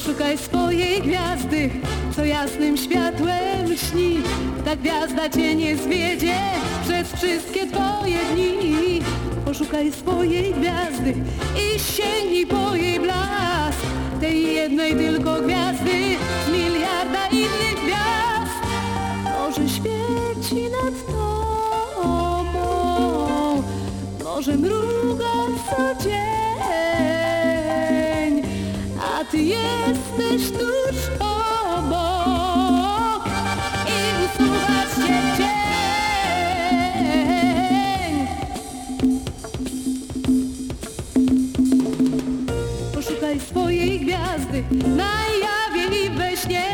Poszukaj swojej gwiazdy, co jasnym światłem śni. Ta gwiazda cię nie zwiedzie przez wszystkie twoje dni. Poszukaj swojej gwiazdy i sięgnij po jej blask. Tej jednej tylko gwiazdy miliarda innych gwiazd. Może świeci nad tobą, może mruga co swojej gwiazdy na i we śnie.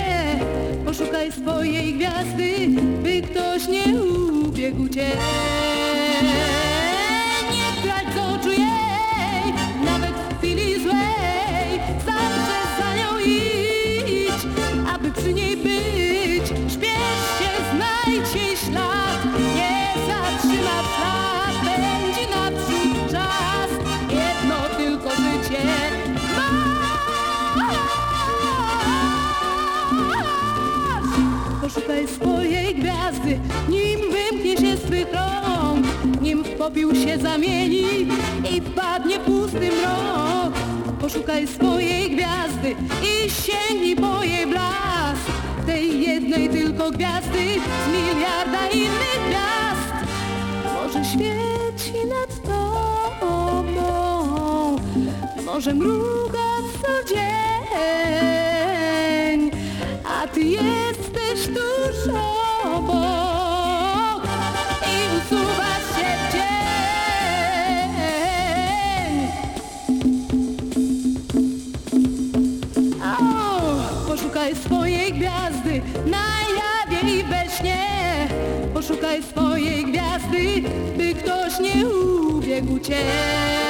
Poszukaj swojej gwiazdy, by ktoś nie ubiegł cię popiół się zamieni i wpadnie pusty mrok. Poszukaj swojej gwiazdy i sięgnij po jej blask. Tej jednej tylko gwiazdy z miliarda innych gwiazd. Może świeci nad tobą, może mruga co na jawie i we śnie. Poszukaj swojej gwiazdy, by ktoś nie ubiegł cię.